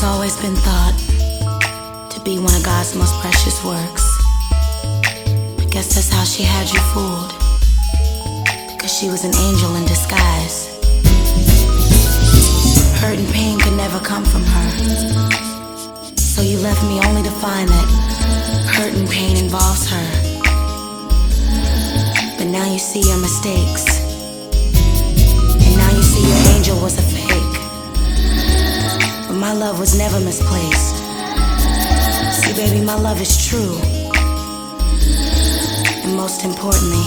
has always been thought to be one of God's most precious works. I guess that's how she had you fooled. Because she was an angel in disguise. Hurt and pain could never come from her. So you left me only to find that hurt and pain involves her. But now you see your mistakes. this place. See, baby, my love is true. And most importantly,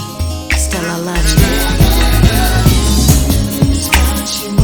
still I love you.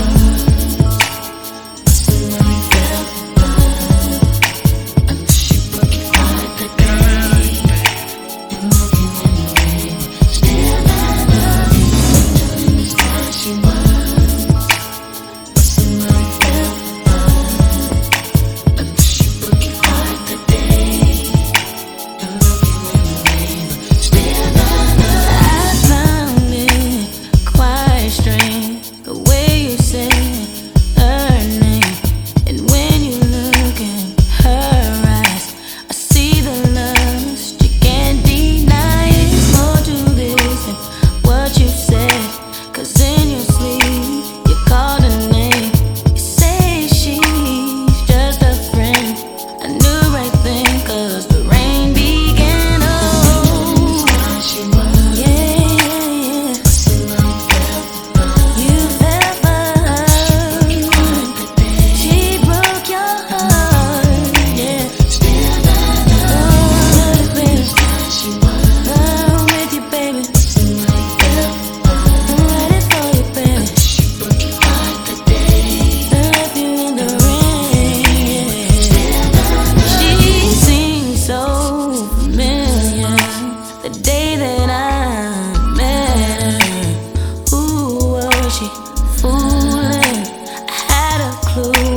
clue.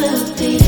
will be